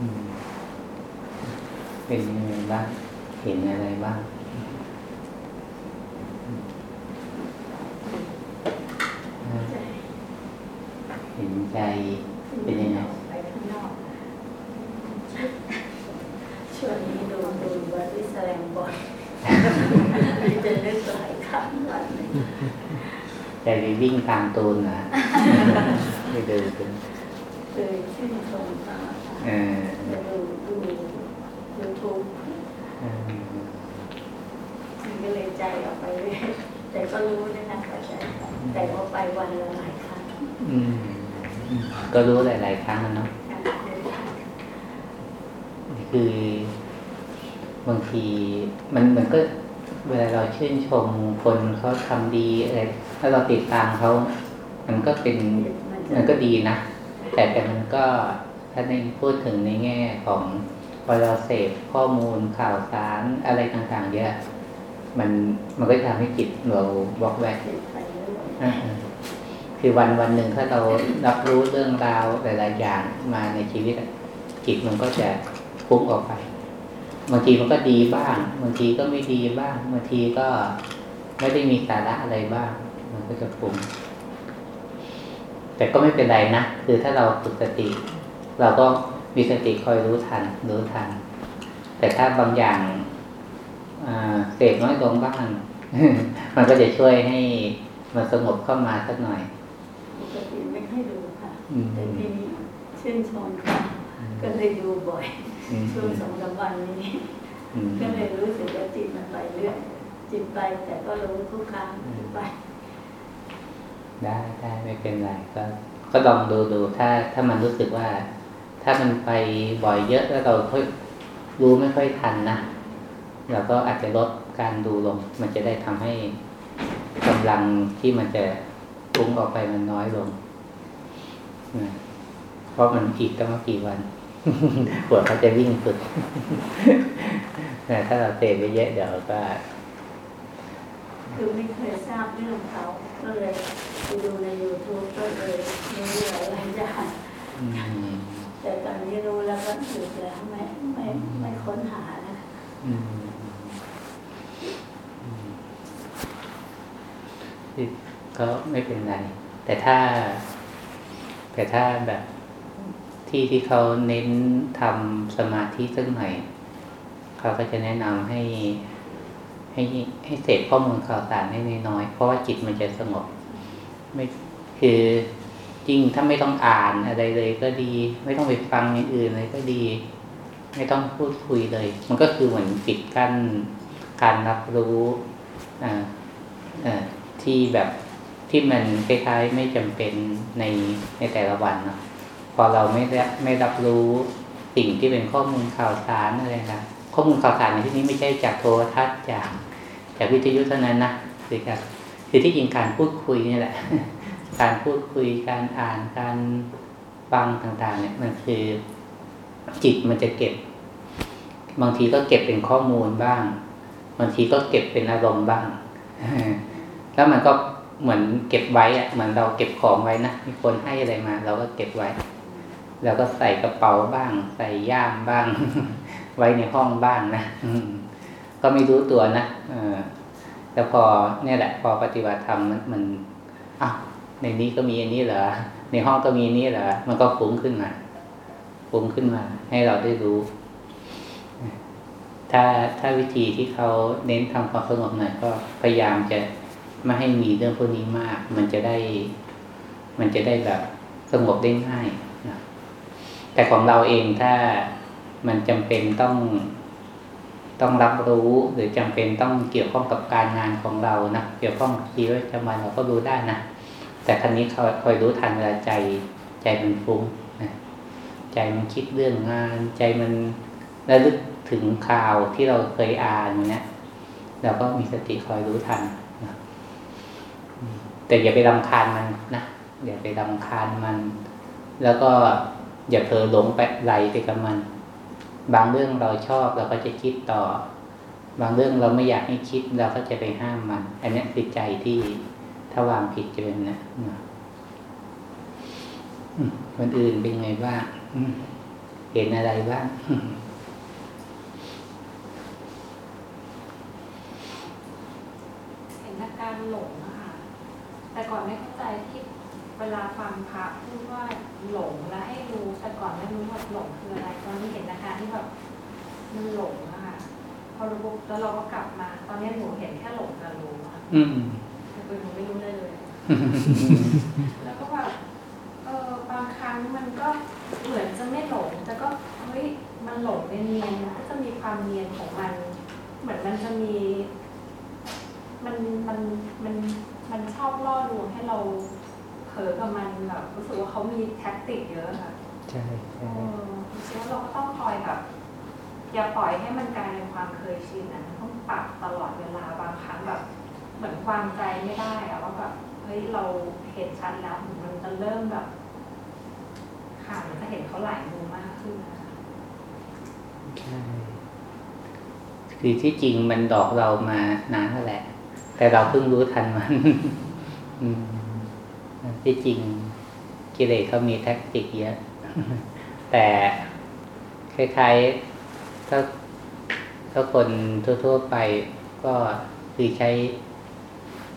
อืมเป็นยังไงบ้าง เห็นอะไรบ้างเห็นใจเป็นยังไงไปข้างนอกช่วงนี้ดูดูวัดวิสแลมบ่อยจะนึกหลายครั้งวันหนึ่งใจไปวิ่งตามตูนนะไม่เดิน เป็นเคยชื่นชมพระอาจารย์เออจะดูดูยูทูบเออมันก็เลยใจออกไปเรื่อยแต่ก็รู้นะคะว่าใจแต่ว่าไปวันละหลายครั้งก็รู้หลาย ๆ ครั้งนะเนางคือบางทีมันมันก็เวลาเราชื่นชมคนเขาทำดีอะไรถ้าเราติดตามเขา มันก็เป็นมันก็ดีนะ แต่แต่มันก็ถ้าในพูดถึงในแง่ของพอเราเสพข้อมูลข่าวสารอะไรต่างๆ เยอะ มันมันก็จะทำให้จิตเราบอกแวกติดไปเรื่อยอ่าคือวันวันหนึ่งถ้าเรารับรู้เรื่องราวหลายๆอย่างมาในชีวิตอะจิตมันก็จะพุ่งออกไปบางทีมันก็ดีบ้างบางทีก็ไม่ดีบ้างบางทีก็ไม่ได้มีสาระอะไรบ้าง มันก็จะพุ่ง แต่ก็ไม่เป็นไรนะ คือถ้าเราฝึกสติ เราก็มีสติคอยรู้ทัน รู้ทัน แต่ถ้าบางอย่างอ่าเสพน้อยลงบ้างมันก็จะช่วยให้มันสงบเข้ามาสักหน่อยปกติไม่ค่อยดูค่ะอืมแต่ทีนี้ชื่นชมค่ะก็เลยดูบ่อยอืมช่วงสองสามวันนี้อืมก็เลยรู้สึกว่าจิตมันไปเรื่อยจิตไปแต่ก็รู้ทุกครั้งที่ไป ได้ได้ไม่เป็นไรก็ก็ลองดูดูถ้าถ้ามันรู้สึกว่า ถ้ามันไปบ่อยเยอะแล้วเราค่อยรู้ไม่ค่อยทันนะเราก็อาจจะลดการดูลง มันจะได้ทำให้กำลังที่มันจะปุ้งออกไปมันน้อยลงนะเพราะมันอีกตั้งม่กี่วันหัวเขาจะวิ่งสุดแต่ถ้าเราเตะไปเยอะเดี๋ยวก็คือไม่เคยทราบเรื่องเขา ก็เลยไปดูใน YouTube ก็เลยรู้หลายหลายอย่างอืมแต่ตอนนี้รู้แล้วก็หยุดแล้วไม่ไม่ไม่ค้นหานะอืมอืมที่ก็ไม่เป็นไร แต่ถ้า แต่ถ้าแบบที่ที่เขาเน้นทำสมาธิสักหน่อยเขาก็จะแนะนำให้ ให้ให้เสพข้อมูลข่าวสารให้น้อยๆเพราะว่าจิตมันจะสงบไม่คือจริงถ้าไม่ต้องอ่านอะไรเลยก็ดี ไม่ต้องไปฟังอย่างอื่นเลยก็ดี ไม่ต้องพูดคุยเลย มันก็คือเหมือนปิดกั้นการรับรู้อ่าอ่าที่แบบที่มันคล้ายๆไม่จำเป็นในในแต่ละวันเนาะพอเราไม่ได้ไม่รับรู้สิ่งที่เป็นข้อมูลข่าวสารอะไรนะข้อมูลข่าวสารในที่นี้ไม่ใช่จากโทรทัศน์จาก จากวิทยุเท่านั้นนะคือการคือที่จริงการพูดคุยนี่แหละ การพูดคุยการอ่านการฟังต่างๆ เนี่ยมันคือจิตมันจะเก็บ บางทีก็เก็บเป็นข้อมูลบ้าง บางทีก็เก็บเป็นอารมณ์บ้าง แล้วมันก็เหมือนเก็บไว้อะเหมือนเราเก็บของไว้นะมีคนให้อะไรมา เราก็เก็บไว้แล้วก็ใส่กระเป๋าบ้าง ใส่ย่ามบ้าง ไว้ในห้องบ้างนะอื ก็ไม่รู้ตัวนะเออแต่พอเนี่ยแหละ พอปฏิบัติธรรมมันมันอ้าวในนี้ก็มีอันนี้เหรอในห้องก็มีนี้เหรอมันก็ฟุ้งขึ้นมาฟุ้งขึ้นมา ให้เราได้รู้ ถ้าถ้าวิธีที่เขาเน้นทำความสงบหน่อยก็พยายามจะไม่ให้มีเรื่องพวกนี้มาก มันจะได้ มันจะได้แบบสงบได้ง่ายนะแต่ของเราเองถ้ามันจำเป็นต้อง ต้องรับรู้หรือจำเป็นต้องเกี่ยวข้องกับการงานของเรานะเกี่ยวข้องกับชีวิตประจำวันเราก็รู้ได้นะแต่ครั้นี้เขาคอยรู้ทันเวลาใจใจมันฟุ้งนะใจมันคิดเรื่องงาน ใจมันระลึกถึงข่าวที่เราเคยอ่านเนี้ยเราก็มีสติคอยรู้ทันนะแต่อย่าไปรำคาญมันนะอย่าไปรำคาญมัน แล้วก็อย่าเผลอหลงไปไหลไปกับมัน บางเรื่องเราชอบเราก็จะคิดต่อ บางเรื่องเราไม่อยากให้คิดเราก็จะไปห้ามมัน อันนี้คือใจที่ถ้าวางผิดจะเป็นนะคนอื่นเป็นไงบ้างเห็นอะไรบ้าง เห็นอาการหลงอะค่ะ แต่ก่อนไม่เข้าใจที่เวลาฟังพระพูดว่าหลงแล้วให้รู้ แต่ก่อนไม่รู้ว่าหลงคืออะไร ตอนนี้เห็นอาการที่แบบมันหลงอะค่ะ พอรู้ปุ๊บแล้วเราก็กลับมา ตอนนี้หนูเห็นแค่หลงกับรู้ อะอืมแต่คือหนูไม่รู้เลยเลย แล้วก็แบบเออบางครั้งมันก็เหมือนจะไม่หลง แต่ก็เฮ้ยมันหลงเนียนๆมันก็จะมีความเนียนของมัน เหมือนมันจะมี มันมันมันมันชอบล่อลวงให้เราเผลอกับมันแบบรู้สึกว่าเขามีแท็กติกเยอะค่ะ ใช่ เอ ใช่ อฉะนั้นเราก็ต้องคอยแบบ อย่าปล่อยให้มันกลายเป็นความเคยชินนะต้องปรับตลอดเวลาบางครั้งแบบ เหมือนค วามใจไม่ได้อะว่าแบบเฮ้ยเราเห็นชัดแล้วมันจะเริ่มแบบค่ะมันจะเห็นเขาไหลมุมมากขึ้นนะคะใช่คือที่จริงมันดอกเรามานานแล้วแหละ แต่เราเพิ่งรู้ทันมันอืมที่จริงกิเลสเขามีแท็กติกเยอะ แต่คล้ายๆถ้าถ้าคนทั่วๆไปก็คือใช้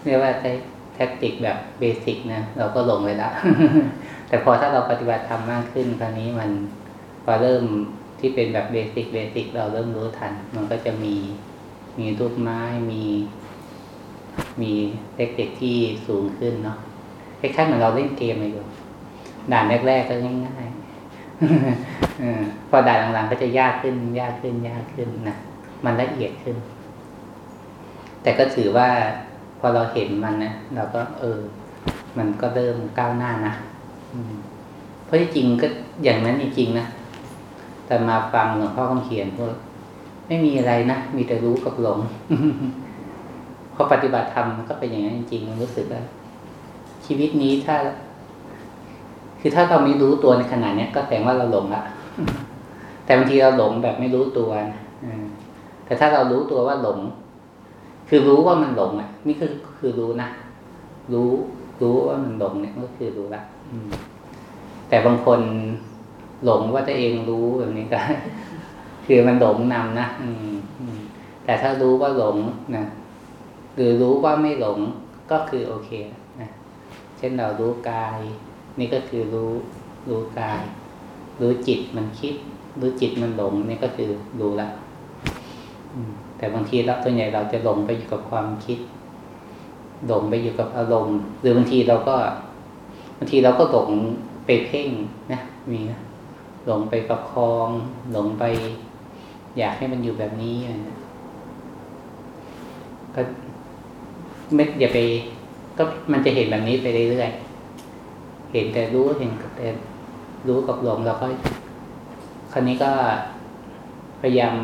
เรียกว่าใช้แท็กติกแบบเบสิกนะเราก็ลงไปแล้วแต่พอถ้าเราปฏิบัติธรรมากขึ้นคราวนี้มันพอเริ่มที่เป็นแบบเบสิกเบสิกเราเริ่มรู้ทัน มันก็จะมีมีรูปไม้มี มีเทคนิคที่สูงขึ้นเนาะคล้ายๆเหมือนเราเล่นเกมเลยอยู่ด่านแรกๆก็ง่ายๆอพอด่านหลังๆก็จะยากขึ้น ยากขึ้นยากขึ้นนะมันละเอียดขึ้น แต่ก็ถือว่า อเราเห็นมันนะเราก็ เออ มันก็เริ่มก้าวหน้านะเพราะที่จริงก็อย่างนั้นจริงๆนะแต่มาฟังหลวงพ่อคำเขียนพวกไม่มีอะไรนะมีแต่รู้กับหลงพอปฏิบัติธรรมก็เป็นอย่างนั้นจริงๆมันรู้สึกว่าชีวิตนี้ถ้า คือถ้าเราไม่รู้ตัวในขณะเนี้ยก็แสดงว่าเราหลงละแต่บางทีเราหลงแบบไม่รู้ตัวนะแต่ถ้าเรารู้ตัวว่าหลง คือรู้ว่ามันหลงอะนี่คือคือรู้นะรู้รู้ว่ามันหลงเนี่ยก็คือรู้ละแต่บางคนหลงว่าตัวเองรู้แบบนี้ก็ คือมันหลงนำนะอืมแต่ถ้ารู้ว่าหลงนะหรือรู้ว่าไม่หลงก็คือโอเคนะเช่นเรารู้กาย นี่ก็คือรู้รู้กาย รู้จิตมันคิด รู้จิตมันหลงนี่ก็คือรู้ละอืม แต่บางทีเราตัวใหญ่เราจะหลงไปอยู่กับความคิดหลงไปอยู่กับอารมณ์ หรือบางทีเราก็บางทีเราก็หลงไปเพ่งนะมีนะหลงไปประคองหลงไป อยากให้มันอยู่แบบนี้อะไรนะก็ไม่อย่าไป ก็มันจะเห็นแบบนี้ไปเรื่อยๆเห็นแต่รู้เห็นแต่รู้กับหลงเราก็คราวนี้ก็พยายาม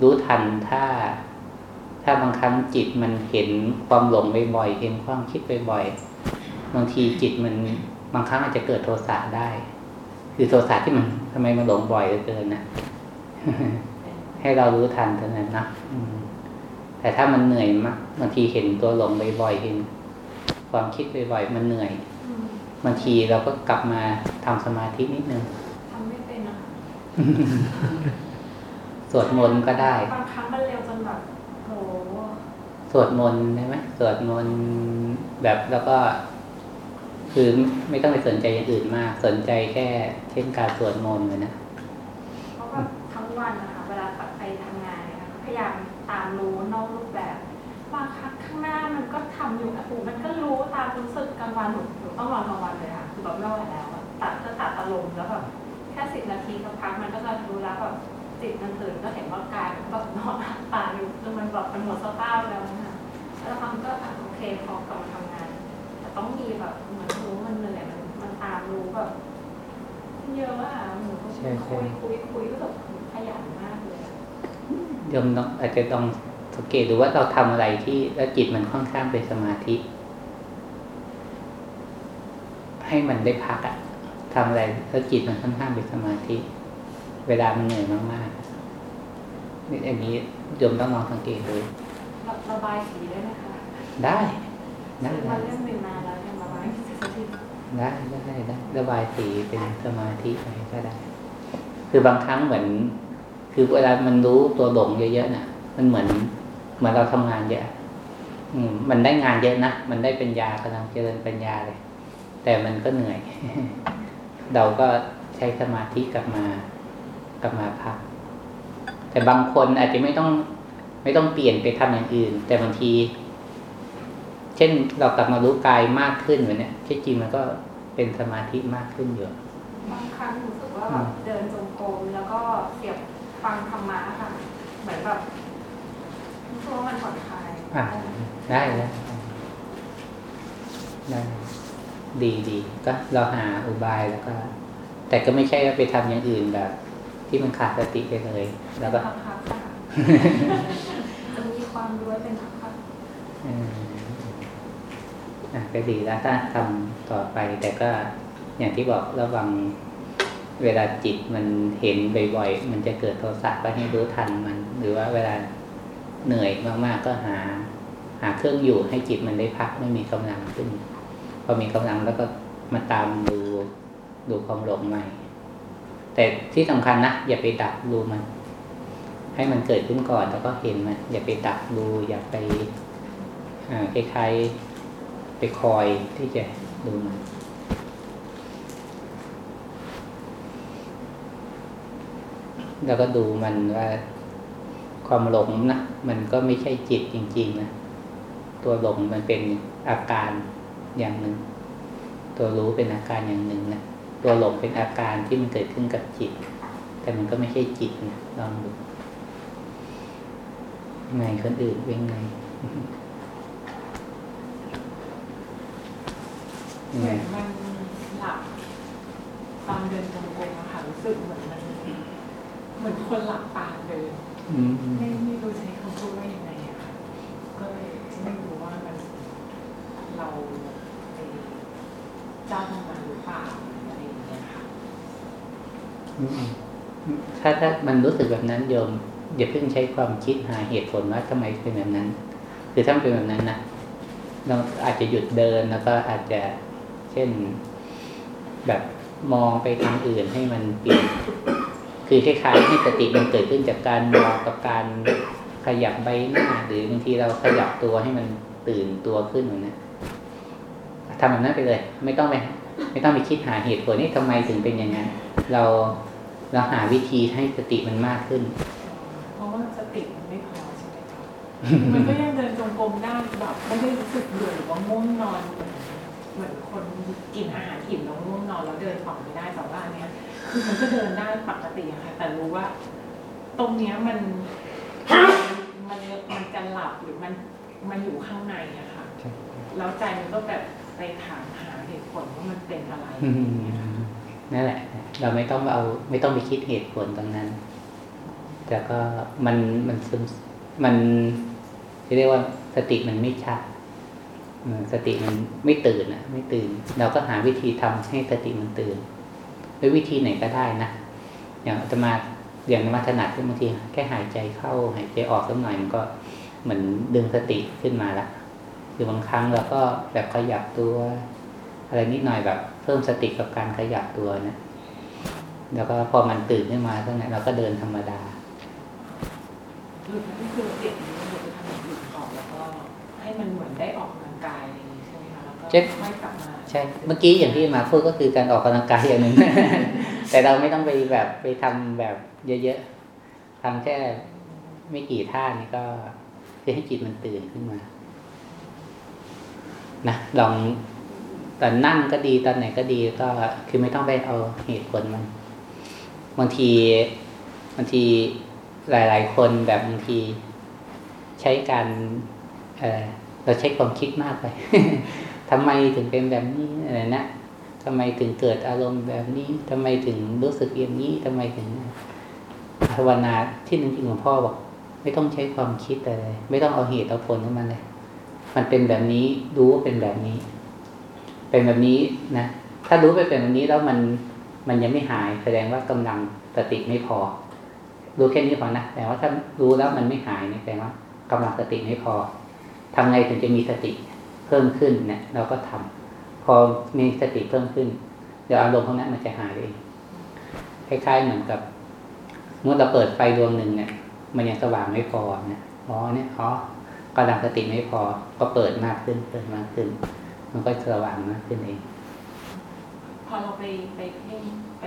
รู้ทันถ้า ถ้าบางครั้งจิตมันเห็นความหลงบ่อยๆเห็นความคิดบ่อยๆบางทีจิตมันบางครั้งอาจจะเกิดโทสะได้ คือโทสะที่มันทำไมมันหลงบ่อยเหลือเกินนะให้เรารู้ทันเท่านั้นนะแต่ถ้ามันเหนื่อยมากบางทีเห็นตัวหลงบ่อยๆเห็น ความคิดบ่อยๆมันเหนื่อยบางทีเราก็กลับมาทำสมาธินิดนึงทำไม่เป็นนะคะ สวดมนต์ก็ได้บางครั้งมันเร็วจนแบบโหสวดมนต์ได้ไหมสวดมนต์แบบแล้วก็ คือไม่ต้องไปสนใจอย่างอื่นมาก สนใจแค่เช่นการสวดมนต์เลยนะเพราะว่าทั้งวันนะคะเวลาไปทำงานเนี่ยพยายามตามรู้นอกรูปแบบบางครั้งข้างหน้ามันก็ทำอยู่อะปูมันก็รู้ตามรู้สึกกลางวันหนูหนูต้องนอนกลางวันเลยค่ะคือแบบไม่ไหวแล้วอะตัดก็ตัดอารมณ์แล้วแบบแค่สิบนาทีสักพักมันก็จะรู้แล้วแบบ จิตมันตื่นก็เห็นว่ากายมันแบบนอนตาอยู่จนมันแบบมันหมดสภาพแล้วนะคะแล้วทำก็อะโอเคพอกลับมาทำงาน แต่ต้องมีแบบเหมือนรู้มันเหนื่อยมันมันตามรู้แบบเยอะอะหนูก็ใช่ใช่คุยคุยคุยก็แบบขยันมากเลยอะโยมต้องอาจจะต้องสังเกตดูว่าเราทำอะไรที่แล้วจิตมันค่อนข้างเป็นสมาธิ ให้มันได้พักอะทำอะไรแล้วจิตมันค่อนข้างเป็นสมาธิ เวลามันเหนื่อยมากๆนี่อันนี้โยมต้องลองสังเกตดูระระบายสีได้ไหมคะได้ได้ซื้อได้มาเล่มหนึ่งนานแล้วยังระบายไม่เสร็จสักทีได้ได้ได้ระบายสีเป็นสมาธิอะไรก็ได้ คือบางครั้งเหมือน คือเวลามันรู้ตัวหลงเยอะๆน่ะ มันเหมือนเหมือนเราทำงานเยอะอืมมันได้งานเยอะนะ มันได้ปัญญากำลังเจริญปัญญาเลย แต่มันก็เหนื่อย เราก็ใช้สมาธิกลับมาก ลับมาพัก แต่บางคนอาจจะไม่ต้องไม่ต้องเปลี่ยนไปทำอย่างอื่น แต่บางที เช่นเรากลับมารู้กายมากขึ้นแบบเนี้ยที่จริงมันก็เป็นสมาธิมากขึ้นอยู่บางครั้งรู้สึกว่าแบบเดินจงกรมแล้วก็เสียบฟังธรรมะค่ะ เหมือนแบบรู้สึกว่ามันผ่อนคลายอะได้แล้วได้ดีดีก็เราหาอุบายแล้วก็ แต่ก็ไม่ใช่ว่าไปทำอย่างอื่นแบบ ที่มันขาดสติไปเลย แล้วก็พักๆค่ะจะมีความรู้ไว้เป็นพักอืมอะก็ดีแล้วถ้าทำต่อไปแต่ก็อย่างที่บอกระวังเวลาจิตมันเห็นบ่อยๆ มันจะเกิดโทสะก็ให้รู้ทันมัน หรือว่าเวลาเหนื่อยมากๆก็หา หาเครื่องอยู่ให้จิตมันได้พักไม่มีกำลังขึ้น พอมีกำลังแล้วก็มาตามดูดูความหลงใหม่ แต่ที่สำคัญนะอย่าไปดักดูมัน ให้มันเกิดขึ้นก่อนแล้วก็เห็นมัน อย่าไปดักดู อย่าไปอ่าคล้ายๆไปคอยที่จะดูมันแล้วก็ดูมันว่าความหลงนะมันก็ไม่ใช่จิตจริง ๆนะตัวหลงมันเป็นอาการอย่างหนึ่งตัวรู้เป็นอาการอย่างหนึ่งนะ ตัวหลงเป็นอาการที่มันเกิดขึ้นกับจิต แต่มันก็ไม่ใช่จิตนะลองดูไงคนอื่นเป็นไงเหมือนมันหลับตอนเดินจงกรมอะค่ะรู้สึกเหมือนมันเหมือนคนหลับตาเดินอืมไม่ไม่รู้ใช้คำพูดว่ายังไงอะค่ะก็เลยไม่รู้ว่ามันเราไปจ้องมันหรือเปล่าอะไรอย่างเงี้ยค่ะ อืมอืม ถ้าถ้ามันรู้สึกแบบนั้นโยมอย่าเพิ่งใช้ความคิดหาเหตุผลว่าทำไมเป็นแบบนั้น คือถ้าเป็นแบบนั้นนะเราอาจจะหยุดเดินแล้วก็อาจจะเช่นแบบมองไปทางอื่นให้มันเปลี่ยน คือคล้ายๆให้สติมันเกิดขึ้นจากการมองกับการขยับใบหน้าหรือบางทีเราขยับตัวให้มันตื่นตัวขึ้นอย่างนี้ทำแบบนั้นไปเลย ไม่ต้องไปไม่ต้องไปคิดหาเหตุผลนี่ทำไมถึงเป็นอย่างนั้น เราเราหาวิธีให้สติมันมากขึ้น เพราะว่าสติมันไม่พอใช่ไหมคะมันก็ยังเดินจงกรมได้แบบไม่ได้รู้สึกเบื่อหรือว่าง่วงนอนเหมือน เหมือนคนกินอาหารอิ่มแล้วง่วงนอนแล้วเดินต่อไม่ได้แต่ว่าอันเนี้ยคือมันก็เดินได้ปกติอะค่ะ แต่รู้ว่า ตรงเนี้ยมันมันมันจะหลับหรือมันมันอยู่ข้างในอะค่ะแล้วใจมันก็แบบไปถามหาเหตุผลว่ามันเป็นอะไรอืม นั่นแหละ เราไม่ต้องเอา ไม่ต้องไปคิดเหตุผลตรงนั้น แต่ก็มันมันซึมมันเรียกว่าสติมันไม่ชัดสติมันไม่ตื่นอะ ไม่ตื่น เราก็หาวิธีทำให้สติมันตื่นด้วยวิธีไหนก็ได้นะอย่างอาตมาอย่างอาตมาถนัดที่บางทีแค่หายใจเข้าหายใจออกสักหน่อยมันก็เหมือนดึงสติขึ้นมาละหรือบางครั้งเราก็แบบขยับตัว อะไรนิดหน่อยแบบ เพิ่มสติกับการขยับตัวนะแล้วก็พอมันตื่นขึ้นมาเท่านั้นเราก็เดินธรรมดาหรือมันก็คือติดอยู่ในบททำอย่างอื่นก่อนแล้วก็ให้มันเหมือนได้ออกกำลังกายอะไรอย่างนี้ใช่ไหมคะแล้วก็เช่นไม่กลับมาใช่เมื่อกี้อย่างที่มาพูดก็คือการออกกำลังกายอย่างหนึ่งแต่เราไม่ต้องไปแบบไปทำแบบเยอะๆทำแค่ไม่กี่ท่านี่ก็คือให้จิตมันตื่นขึ้นมา นะลอง ตอนนั่งก็ดีตอนไหนก็ดีก็คือไม่ต้องไปเอาเหตุผลมันบางทีบางทีหลาย ๆ คนแบบบางทีใช้การเเราใช้ความคิดมากไปทำไมถึงเป็นแบบนี้อะไรนะทำไมถึงเกิดอารมณ์แบบนี้ทำไมถึงรู้สึกอย่างนี้ทำไมถึงภาวนาที่หนึ่งที่หลวงพ่อบอก ไม่ต้องใช้ความคิดอะไรไม่ต้องเอาเหตุเอาผลของมันเลย มันเป็นแบบนี้รู้ว่าเป็นแบบนี้ เป็นแบบนี้นะถ้ารู้ไปเป็นแบบนี้แล้วมันมันยังไม่หายแสดงว่ากำลังสติไม่พอ รู้แค่นี้พอนะแต่ว่าถ้ารู้แล้วมันไม่หายเนี่ยแปลว่ากำลังสติไม่พอทำไงถึงจะมีสติเพิ่มขึ้นเนี่ย เราก็ทำพอมีสติเพิ่มขึ้น เดี๋ยวอารมณ์พวกนั้นมันจะหายเองคล้ายๆเหมือนกับเมื่อเราเปิดไฟดวงหนึ่งเนี่ย มันยังสว่างไม่พอเนี่ยอ๋อเนี่ยอ๋อกำลังสติไม่พอก็เปิดมากขึ้นเปิดมากขึ้น มันก็สว่างมากขึ้นเอง พอเราไปไปเพ่งไป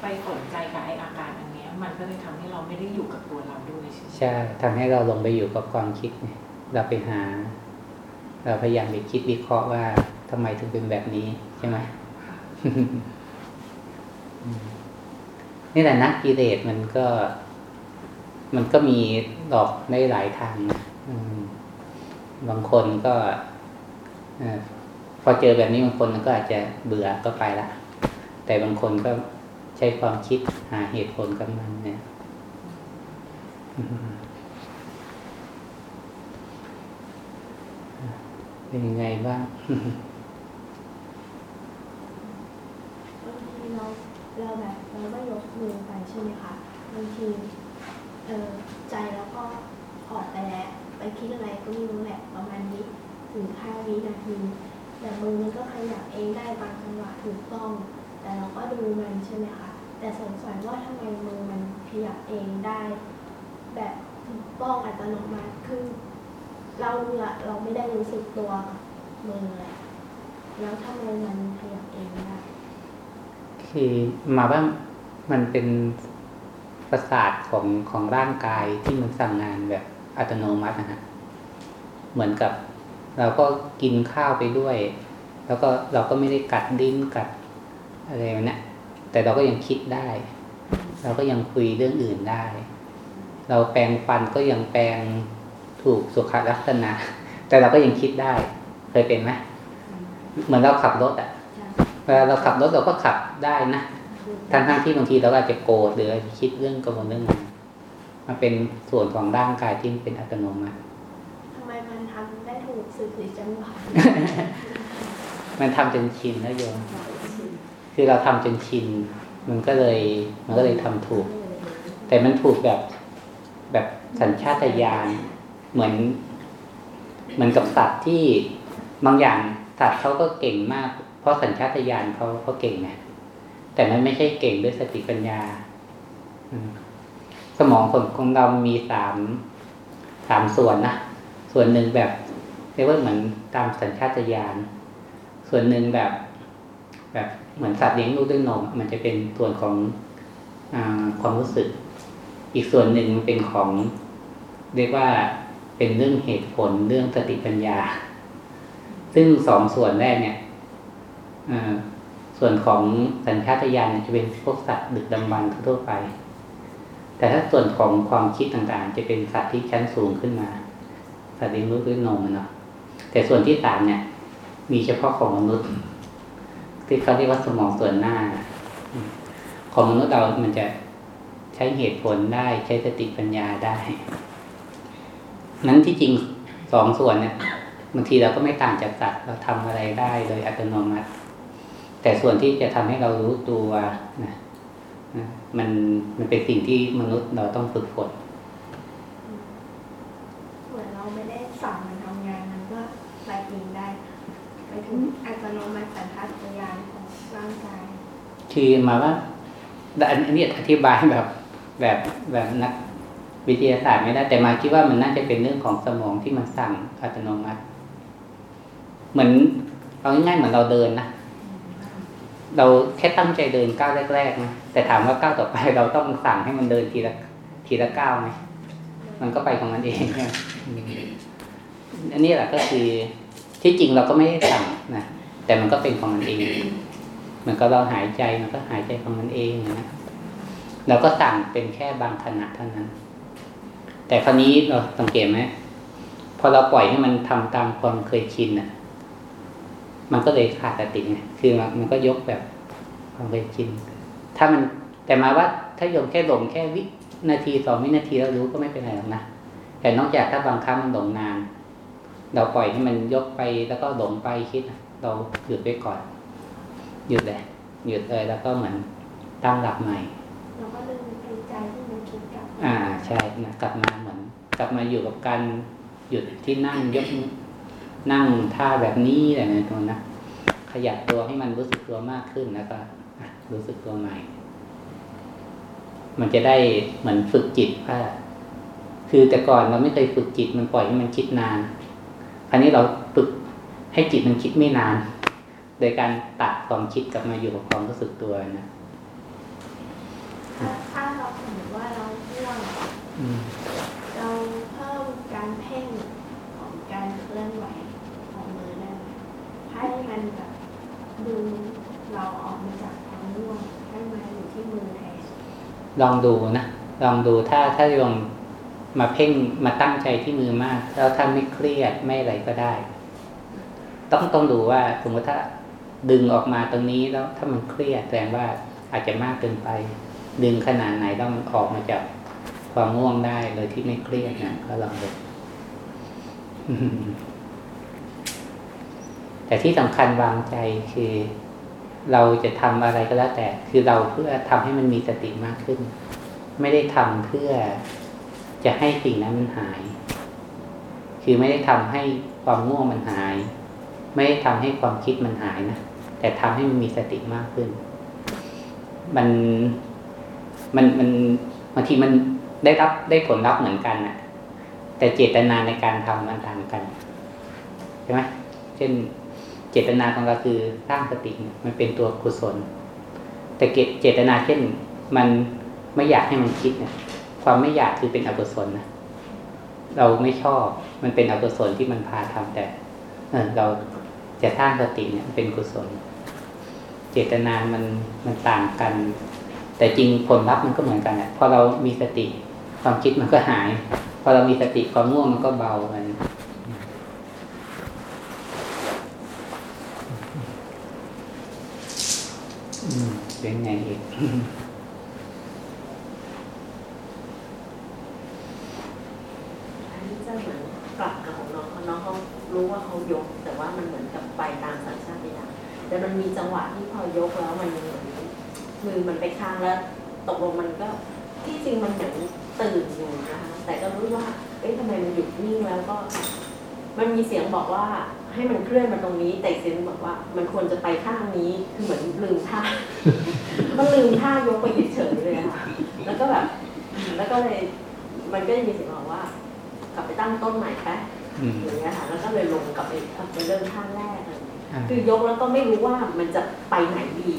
ไปสนใจกับไออาการอันเนี้ย มันก็เลยทำให้เราไม่ได้อยู่กับตัวเราด้วยใช่ไหมใช่ทำให้เราลงไปอยู่กับความคิดเนี่ยเราไปหา เราพยายามไปคิดวิเคราะห์ว่าทำไมถึงเป็นแบบนี้ใช่ไหมนี่แหละนะกิเลสมันก็ มันก็มีดอกได้หลายทางนะอืมบางคนก็เออ พอเจอแบบนี้บางคนก็อาจจะเบื่อก็ไปละ แต่บางคนก็ใช้ความคิดหาเหตุผลกับมันเนี่ยเป็นยังไงบ้างบางทีเราเราแบบเราไม่ยกมือไปใช่ไหมคะบางทีเออใจแล้วก็ออกไปแล้วไปคิดอะไรก็ไม่รู้แหละประมาณนี้ ถึงห้าวินาทีแต่มือมันก็ขยับเองได้บางจังหวะถูกต้อง แต่เราก็ดูมันใช่ไหมคะแต่สงสัยว่าทำไมมือมันขยับเองได้ แบบถูกต้องอัตโนมัติคือเราละเราไม่ได้รู้สึกตัวมือเลยแล้วทำไมมันขยับเองได้คือมาว่ามันเป็นประสาทของของร่างกายที่มันสั่งงานแบบอัตโนมัตินะฮะเหมือนกับ เราก็กินข้าวไปด้วย แล้วก็เราก็ไม่ได้กัดดิ้นกัดอะไรนี้ยแต่เราก็ยังคิดได้ เราก็ยังคุยเรื่องอื่นได้ เราแปรงฟันก็ยังแปรงถูกสุขลักษณะ แต่เราก็ยังคิดได้ เคยเป็นไหมเหมือนเราขับรถอะเวลาเราขับรถเราก็ขับได้นะทั้งทั้งที่บางทีเราอาจจะโกรธหรือคิดเรื่องกังวลเรื่องนั้นมันเป็นส่วนของร่างกายที่เป็นอัตโนมัติ ได้ถูกสื่อหรือจังหวะมันทำจนชินแล้วโยมคือเราทำจนชิน มันก็เลย มันก็เลยทำถูก แต่มันถูกแบบแบบสัญชาตญาณเหมือน เหมือนกับสัตว์ที่บางอย่างสัตว์เขาก็เก่งมาก เพราะสัญชาตญาณเขาเขาเก่งไงแต่มันไม่ใช่เก่งด้วยสติปัญญาสมองของของเรามีสามสามส่วนนะส่วนหนึ่งแบบ เรียกว่าเหมือนตามสัญชาตญาณส่วนหนึ่งแบบแบบเหมือนสัตว์เลี้ยงลูกด้วยนม มันจะเป็นส่วนของอความรู้สึก อีกส่วนหนึ่งเป็นของ เรียกว่าเป็นเรื่องเหตุผลเรื่องสติปัญญา ซึ่งสองส่วนแรกเนี่ยส่วนของสัญชาตญาณจะเป็นพวกสัตว์ดึกดำบรรพ์ทั่วไป แต่ถ้าส่วนของความคิดต่างๆ จะเป็นสัตว์ที่ชั้นสูงขึ้นมา สัตว์เลี้ยงลูกด้วยนมเนาะ แต่ส่วนที่สามเนี่ย มีเฉพาะของมนุษย์ ที่เขาเรียกว่าสมองส่วนหน้า ของมนุษย์เรา มันจะใช้เหตุผลได้ใช้สติปัญญาได้ นั้นที่จริงสองส่วนเนี่ยบางทีเราก็ไม่ต่างจากสัตว์เราทำอะไรได้โดยอัตโนมัติ แต่ส่วนที่จะทำให้เรารู้ตัวนะมันมันเป็นสิ่งที่มนุษย์เราต้องฝึกฝน เหมือนเราไม่ได้สั่งมันทำงานมันก็ไปเองได้ ไปถึงอัตโนมัติสัญชาตญาณของร่างกายคือมาว่าแต่อันอันนี้อธิบายแบบแบบแบบนักวิทยาศาสตร์ไม่ได้แต่มาคิดว่ามันน่าจะเป็นเรื่องของสมองที่มันสั่งอัตโนมัติ เหมือนเอาง่ายๆเหมือนเราเดินนะเราแค่ตั้งใจเดินก้าวแรกๆนะแต่ถามว่าก้าวต่อไปเราต้องสั่งให้มันเดินทีละทีละก้าวไหมมันก็ไปของมันเองอันนี้แหละก็คือ ที่จริงเราก็ไม่ได้สั่งนะแต่มันก็เป็นของมันเองเหมือนกับเราหายใจมันก็หายใจของมันเองนะเราก็สั่งเป็นแค่บางขณะเท่านั้น แต่คราวนี้เราสังเกตไหมพอเราปล่อยให้มันทำตามความเคยชินอะ มันก็เลยขาดสติไงคือมันมันก็ยกแบบความเคยชิน ถ้ามันแต่มาว่าถ้าโยมแค่หลงแค่วินาทีสองวินาทีแล้วรู้ก็ไม่เป็นไรหรอกนะแต่นอกจากถ้าบางครั้งมันหลงนาน เราปล่อยให้มันยกไปแล้วก็หลงไปคิดเราหยุดไว้ก่อน หยุดเลยหยุดเลยแล้วก็เหมือนตั้งหลักใหม่เราก็ลืมไอ้ใจที่มันคิดกลับอ่าใช่นะกลับมาเหมือน กลับมาอยู่กับการหยุดที่นั่งยกนั่งท่าแบบนี้อะไรในตรงนะขยับตัวให้มันรู้สึกตัวมากขึ้นแล้วก็อะรู้สึกตัวใหม่ มันจะได้เหมือนฝึกจิตว่าคือแต่ก่อนเราไม่เคยฝึกจิตมันปล่อยให้มันคิดนาน คราวนี้เราฝึกให้จิตมันคิดไม่นาน โดยการตัดความคิดกลับมาอยู่กับความรู้สึกตัวนะถ้าถ้าเราสมมติว่าเราง่วงอืมเราเพิ่มการเพ่งของการเคลื่อนไหวของมือได้ไหมให้มันแบบดึงเราออกมาจากความง่วงให้มาอยู่ที่มือแทนลองดูนะลองดูถ้าถ้าโยม มาเพ่งมาตั้งใจที่มือมาก แล้วถ้าไม่เครียดไม่อะไรก็ได้ ต้องต้องดูว่าสมมติถ้าดึงออกมาตรงนี้แล้วถ้ามันเครียดแสดงว่าอาจจะมากเกินไป ดึงขนาดไหนต้องออกมาจากความง่วงได้โดยที่ไม่เครียดนะก็ลองดูแต่ที่สำคัญวางใจคือ เราจะทำอะไรก็แล้วแต่ คือเราเพื่อทำให้มันมีสติมากขึ้น ไม่ได้ทำเพื่อ จะให้สิ่งนั้นมันหาย คือไม่ได้ทำให้ความง่วงมันหาย ไม่ได้ทำให้ความคิดมันหายนะแต่ทำให้มันมีสติมากขึ้น มันมันมันบางทีมันได้รับได้ผลลัพธ์เหมือนกันนะแต่เจตนาในการทำมันต่างกันใช่ไหมเช่นเจตนาของเราคือสร้างสติมันเป็นตัวกุศล แต่เกเจตนาเช่นมันไม่อยากให้มันคิดเนี่ย ความไม่อยากคือเป็นอกุศลนะเราไม่ชอบมันเป็นอกุศลที่มันพาทำแต่เอเราจะสร้างสติเนี่ยเป็นกุศล เจตนามันมันต่างกัน แต่จริงผลลัพธ์มันก็เหมือนกันแหละพอเรามีสติ ความคิดมันก็หาย พอเรามีสติความง่วงมันก็เบามันอืมเป็นไงอีก อันนี้จะเหมือนกลับกับของน้องเขาน้องเขารู้ว่าเขายก แต่ว่ามันเหมือนกับไปตามสัญชาตญาณ แต่มันมีจังหวะที่พอยกแล้วมันมือมือมันไปข้างแล้ว ตกลงมันก็ที่จริงมันเหมือนตื่นอยู่นะคะแต่ก็รู้ว่าเอ๊ะทำไมมันหยุดนิ่งแล้วก็ มันมีเสียงบอกว่าให้มันเคลื่อนมาตรงนี้ แต่เสียงบอกว่า มันควรจะไปข้างนี้คือเหมือนลืมท่ามันลืมท่ายกไปเฉยเลยค่ะแล้วก็แบบ แล้วก็เลยมันก็จะมีเสียงบอกว่า กลับไปตั้งต้นใหม่แป๊บอืมอย่างเงี้ยค่ะแล้วก็เลยลงกลับไปกลับไปเริ่มท่าแรกอะไรอย่างเงี้ย คือยกแล้วก็ไม่รู้ว่ามันจะไปไหนดี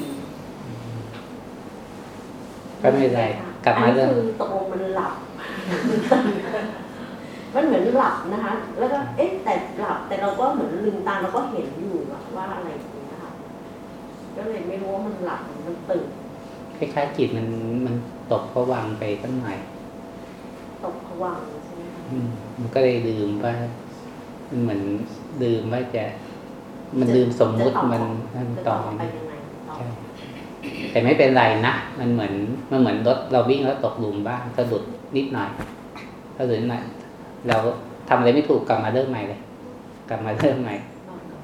ก็ไม่เป็นไรกลับมาเริ่มอันนี้คือตกลงมันหลับ มันเหมือนหลับนะคะ แล้วก็เอ๊ะแต่หลับแต่เราก็เหมือนลืมตาเราก็เห็นอยู่อะว่าอะไรอย่างเงี้ยค่ะก็เลยไม่รู้ว่ามันหลับหรือมันตื่นคล้ายๆจิตมันมันตกผวังค์ไปตั้งหน่อยตกผวังค์ใช่ไหมคะอืมมันก็เลยลืมว่า มันเหมือนลืมว่าจะ มันลืมสมมุติมันนั่นจะต่ต่ออไปยังไงต่อใช่แต่ไม่เป็นไรนะ มันเหมือนมันเหมือนรถเราวิ่งแล้วตกหลุมบ้างสะดุดนิดหน่อยสะดุดนิดหน่อยเราทำอะไรไม่ถูกกลับมาเริ่มใหม่เลย กลับมาเริ่มใหม่ต่อต่อ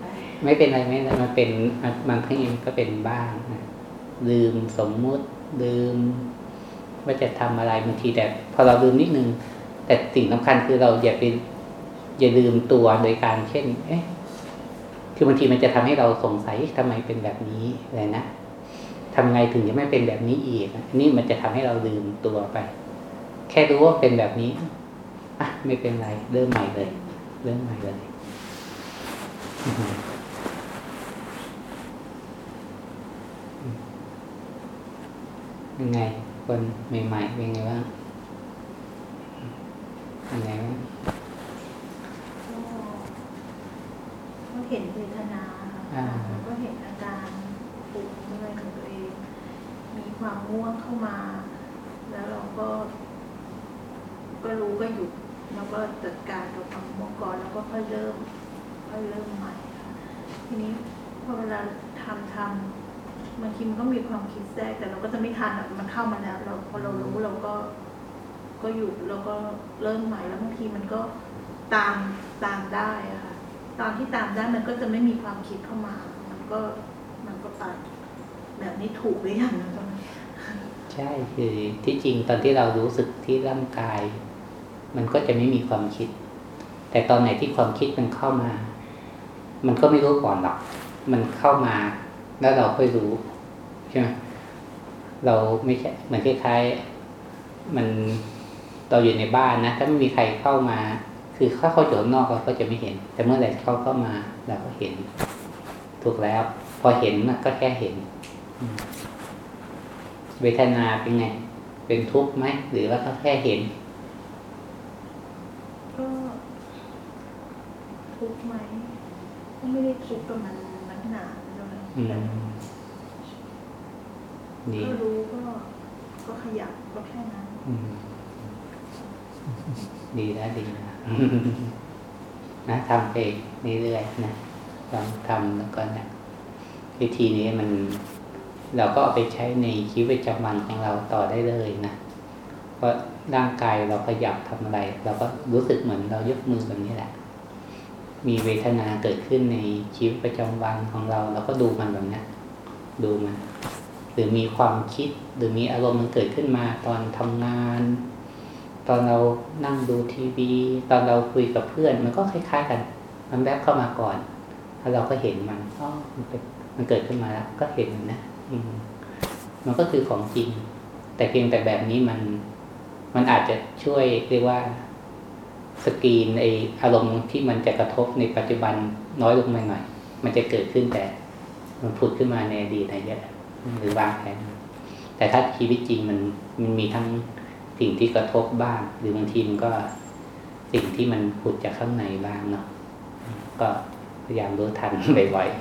ไปไม่เป็นไรไม่เป็นไรมันเป็นมันบางครั้งก็เป็นบ้างนะลืมสมมุติลืมว่าจะทำอะไรบางทีแต่ พอเราลืมนิดนึง แต่สิ่งสำคัญคือเราอย่าไปอย่าลืมตัวโดยการเช่น เอ๊ะ คือบางทีมันจะทำให้เราสงสัยทำไมเป็นแบบนี้อะไรนะทำไงถึงจะไม่เป็นแบบนี้อีกอันนี้มันจะทำให้เราลืมตัวไป แค่รู้ว่าเป็นแบบนี้อะไม่เป็นไรเริ่มใหม่เลย เริ่มใหม่เลยยังไงคนใหม่ๆเป็นไงบ้างเป็นไงบ้าง ก็ เห็นเวทนาค่ะอ่าแล้วก็เห็นอาการปวดเมื่อยของตัวเอง มีความง่วงเข้ามา แล้วเราก็ ก็รู้ก็หยุดแล้วก็จัดการกับความง่วงก่อนแล้วก็ค่อยเริ่มค่อยเริ่มใหม่ค่ะทีนี้พอเวลาทำทำบางทีมันก็มีความคิดแทรกแต่เราก็จะไม่ทันอะมันเข้ามาแล้ว เราพอเรารู้เราก็ ก็หยุดแล้วก็เริ่มใหม่แล้วบางทีมันก็ตามตามได้อะค่ะ ตอนที่ตามได้มันก็จะไม่มีความคิดเข้ามา มันก็มันก็ไปแบบนี้ถูกหรือยังนะตอนนี้ใช่คือที่จริงตอนที่เรารู้สึกที่ร่างกาย มันก็จะไม่มีความคิด แต่ตอนไหนที่ความคิดมันเข้ามา มันก็ไม่รู้ก่อนหรอกมันเข้ามาแล้วเราค่อยรู้ใช่ไหมเราไม่ใช่เหมือนคล้ายๆมันเราอยู่ในบ้านนะถ้าไม่มีใครเข้ามา คือถ้าเขาอยู่ข้างนอกเราก็จะไม่เห็น แต่เมื่อไหร่เขาเข้ามาเราก็เห็น ถูกแล้ว พอเห็นมันก็แค่เห็นอืมเวทนาเป็นไง เป็นทุกข์ไหมหรือว่าก็แค่เห็นก็ทุกข์ไหมก็ไม่ได้ทุกข์กับมันนักหนาเลยอืแต่มดีก็รู้ก็ก็ขยับก็แค่นั้นอืม ดีแล้วดีนะนะทำไปเรื่อยๆนะลองทำแล้วก็นะวิธีนี้มันเราก็เอาไปใช้ในชีวิตประจำวันของเราต่อได้เลยนะเพราะร่างกายเราขยับทำอะไร เราก็รู้สึกเหมือนเรายกมือแบบนี้แหละ มีเวทนาเกิดขึ้นในชีวิตประจำวันของเรา เราก็ดูมันแบบนี้ดูมัน หรือมีความคิดหรือมีอารมณ์มันเกิดขึ้นมาตอนทำงาน ตอนเรานั่งดูทีวี ตอนเราคุยกับเพื่อน มันก็คล้าย ๆ กัน มันแวบเข้ามาก่อนแล้วเราก็เห็นมันอ๋อมันเป็นมันเกิดขึ้นมาแล้ว ก็เห็นมันนะอืมันก็คือของจริง แต่เพียงแต่แบบนี้มัน มันอาจจะช่วยเรียกว่าสกรีนไออารมณ์ที่มันจะกระทบในปัจจุบันน้อยลงมาหน่อย มันจะเกิดขึ้นแต่ มันผุดขึ้นมาในอดีตอะไรเยอะหรือวางแผนแต่ถ้าชีวิตจริงมันมันมีทั้ง สิ่งที่กระทบบ้าง หรือบางทีมันก็สิ่งที่มันผุดจากข้างในบ้างเนาะก็พยายามรู้ทันบ่อยๆ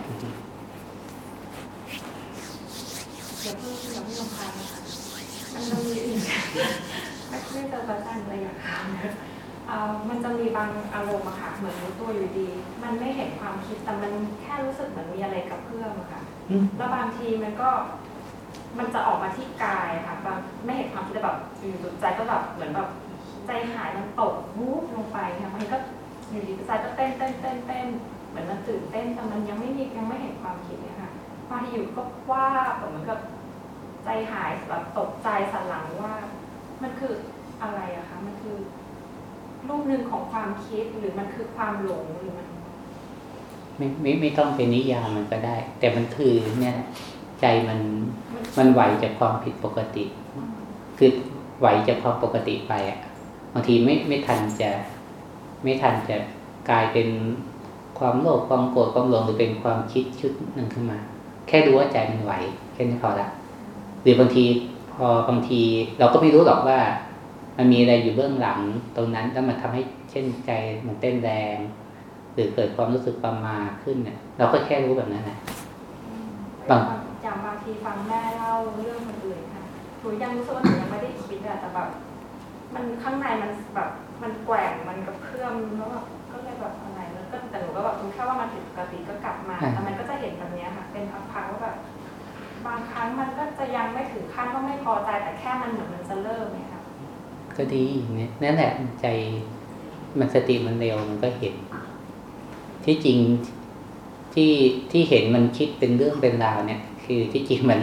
เดี๋ยวเพิ่งเดี๋ยวไม่ลงพานนะคะมันจะมีอีกไม่ไม่เจอประจันเลยอะค่ะเอ่อมันจะมีบางอารมณ์อะค่ะ เหมือนรู้ตัวอยู่ดี มันไม่เห็นความคิดแต่มันแค่รู้สึกเหมือนมีอะไรกับเพื่อมอะค่ะอืมแล้วบางทีมันก็ มันจะออกมาที่กายค่ะบางไม่เห็นความคิดแต่แบบอยู่ใจก็แบบเหมือนแบบใจหายมันตกวูบลงไปค่ะมันก็อยู่ดีใจก็เต้นเต้นเต้นเต้นเหมือนมันตื่นเต้นแต่มันยังไม่มียังไม่เห็นความคิดเนี่ยค่ะบางทีอยู่ก็ว่าแบบเหมือนกับใจหายแบบตกใจสันหลังว่า มันคืออะไรอะคะมันคือรูปหนึ่งของความคิดหรือมันคือความหลงหรือมันไม่ไม่ไม่ต้องเป็นนิยามมันก็ได้ แต่มันคือเนี่ยแหละ ใจมันมันไหวจากความผิดปกติ คือไหวจากความปกติไปอะบางทีไม่ไม่ทันจะ ไม่ทันจะกลายเป็นความโลภความโกรธความหลงหรือเป็นความคิดชุดหนึ่งขึ้นมา แค่รู้ว่าใจมันไหวแค่นี้พอละหรือบางทีพอบางทีเราก็ไม่รู้หรอกว่า มันมีอะไรอยู่เบื้องหลังตรงนั้นแล้วมันทำให้เช่นใจมันเต้นแรง หรือเกิดความรู้สึกประมาขึ้นเนี่ยเราก็แค่รู้แบบนั้นนะบาง ทีฟังแม่เล่าเรื่องคนอื่นค่ะหนูยังรู้สึกว่าหนูยังไม่ได้คิดอะแต่แบบ มันข้างในมันแบบมันแกว่งมันกระเพื่อมแล้วแบบก็เลยแบบอะไรแล้วก็แต่หนูก็แบบรู้แค่ว่ามันผิดปกติก็กลับมา แต่มันก็จะเห็นแบบเนี้ยค่ะ เป็นพักๆว่าแบบบางครั้งมันก็จะยังไม่ถึงขั้นว่าไม่พอใจแต่แค่มันเหมือนมันจะเริ่มเนี่ยค่ะก็ดีเนี่ยนั่นแหละใจมันสติมันเร็วมันก็เห็น ที่จริงที่ที่เห็นมันคิดเป็นเรื่องเป็นราวเนี่ย คือที่จริงมัน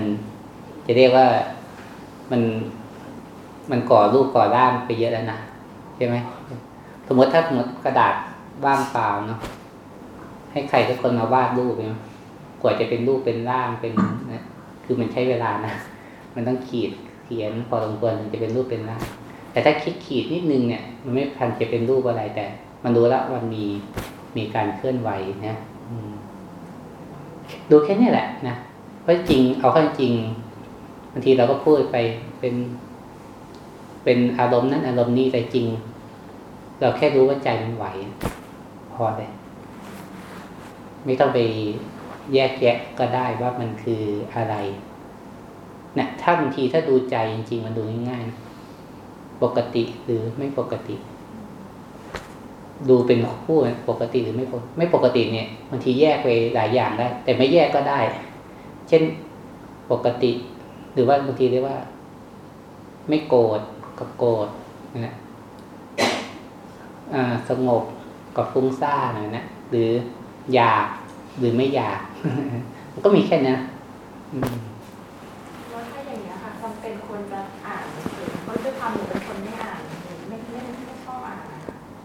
จะเรียกว่ามันมันก่อรูปก่อร่างไปเยอะแล้วนะใช่ไหมสมมติถ้าสมมติกระดาษว่างเปล่าเนาะให้ใครสักคนมาวาดรูปเนี่ยกว่าจะเป็นรูปเป็นร่างเป็นนะคือมันใช้เวลานะมันต้องขีดเขียนพอสมควรถึงจะเป็นรูปเป็นร่างแต่ถ้าคิดขีดนิดนึงเนี่ย มันไม่ทันจะเป็นรูปอะไรแต่ มันรู้แล้วมันมีมีการเคลื่อนไหวนะดูแค่นี้แหละนะ เพราะจริง เอาเข้าจริงบางทีเราก็พูดไปเป็นเป็นอารมณ์นั้นอารมณ์นี้แต่จริง เราแค่รู้ว่าใจมันไหว พอเลยไม่ต้องไปแยกแยะก็ได้ว่ามันคืออะไรนะถ้าบางทีถ้าดูใจจริง ๆ มันดูง่ายๆนะปกติหรือไม่ปกติ ดูเป็นคู่ปกติหรือไม่ปกไม่ปกติเนี่ยบางทีแยกไปหลายอย่างได้ แต่ไม่แยกก็ได้ เช่นปกติ หรือว่าบางทีเรียกว่า ไม่โกรธกับโกรธนะอ่าสงบกับฟุ้งซ่านนะนะหรืออยากหรือไม่อยากมันก็มีแค่นั้นนะอืมว่าถ้าอย่างเงี้ค่ะจำเป็นควรจะอ่านเพราะด้วยความหนูเป็นคนไม่อ่านไม่ไม่ไม่ชอบอ่าน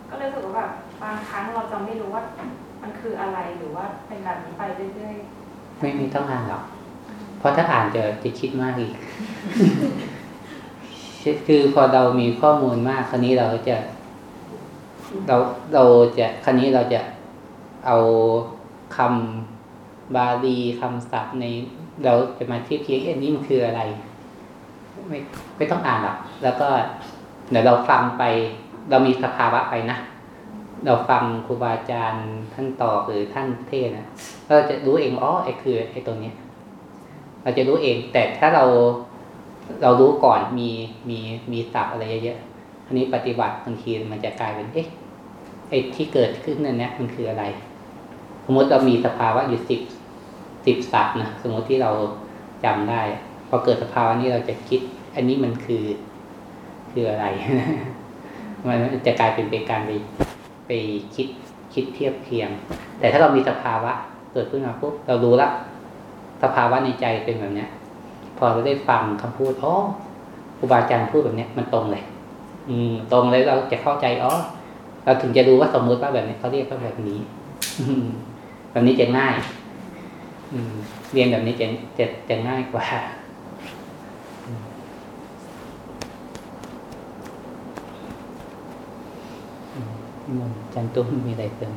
ก็เลยรู้สึกว่าแบบบางครั้งเราจะไม่รู้ว่ามันคืออะไรหรือว่าเป็นแบบนี้ไปเรื่อย ไม่ไม่ต้องอ่านหรอก เพราะถ้าอ่านจะจะคิดมากอีก คือพอเรามีข้อมูลมาก คราวนี้เราจะ เราเราจะคราวนี้เราจะเอาคำบาลีคำศัพท์ใน เราจะมาเทียบเคียงอ๊ะนี่มันคืออะไร ไม่ไม่ต้องอ่านหรอก แล้วก็เดี๋ยวเราฟังไป เรามีสภาวะไปนะ เราฟังครูบาอาจารย์ท่านต่อหรือท่านเทศนะเราจะรู้เองอ๋อไอ้คือไอ้ตรงเนี้ยเราจะรู้เอง แต่ถ้าเราเรารู้ก่อนมีมีมีศัพท์อะไรเยอะๆอันนี้ปฏิบัติบางทีมันจะกลายเป็นเอ๊ะไอ้ที่เกิดขึ้นนั่นเนี่ยมันคืออะไร สมมติเรามีสภาวะอยู่สิบสิบศัพท์นะสมมติที่เราจำได้ พอเกิดสภาวะนี้เราจะคิด อันนี้มันคือคืออะไร มันจะกลายเป็นเป็นการไป ไปคิดคิดเทียบเคียง แต่ถ้าเรามีสภาวะเกิดขึ้นมาปุ๊บเรารู้ละสภาวะในใจเป็นแบบเนี้ย พอเราได้ฟังคำพูดอ๋อครูบาอาจารย์พูดแบบเนี้ยมันตรงเลย อืม ตรงเลยเราจะเข้าใจอ๋อเราถึงจะรู้ว่าสมมติว่าแบบนี้เขาเรียกว่าแบบนี้แบบนี้จะง่าย อืม เรียนแบบนี้จะจะจะง่ายกว่าอืมอืมอา จันตุมีอะไรเติม